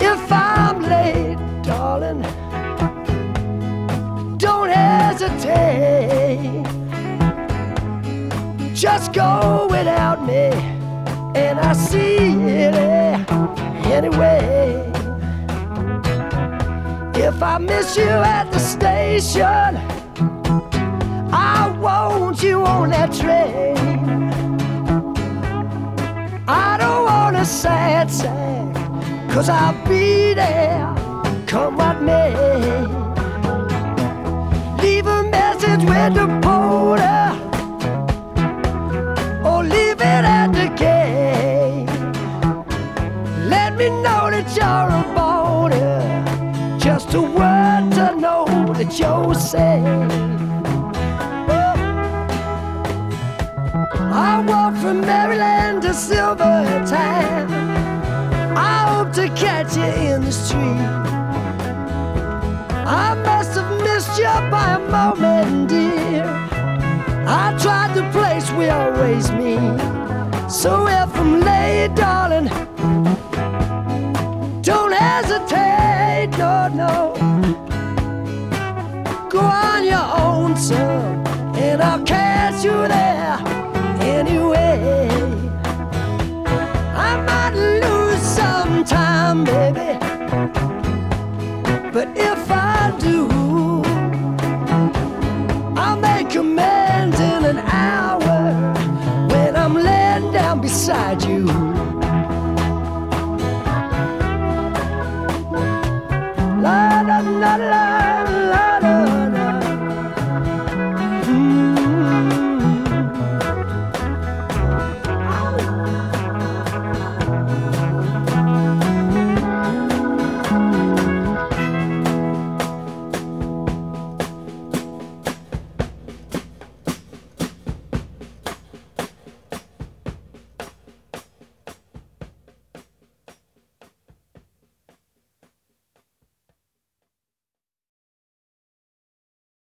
If I'm late, darling, don't hesitate. Just go without me, and I see you eh, anyway. If I miss you at the station, on that train. I don't want a sad sack, cause I'll be there, come what may. Leave a message with the porter, or leave it at the gate. Let me know that you're a boarder, just a word to know that you're safe. From Maryland to Silvertown. I hope to catch you in the street. I must have missed you by a moment, dear. I tried the place we always meet. So if I'm late, darling, beside you.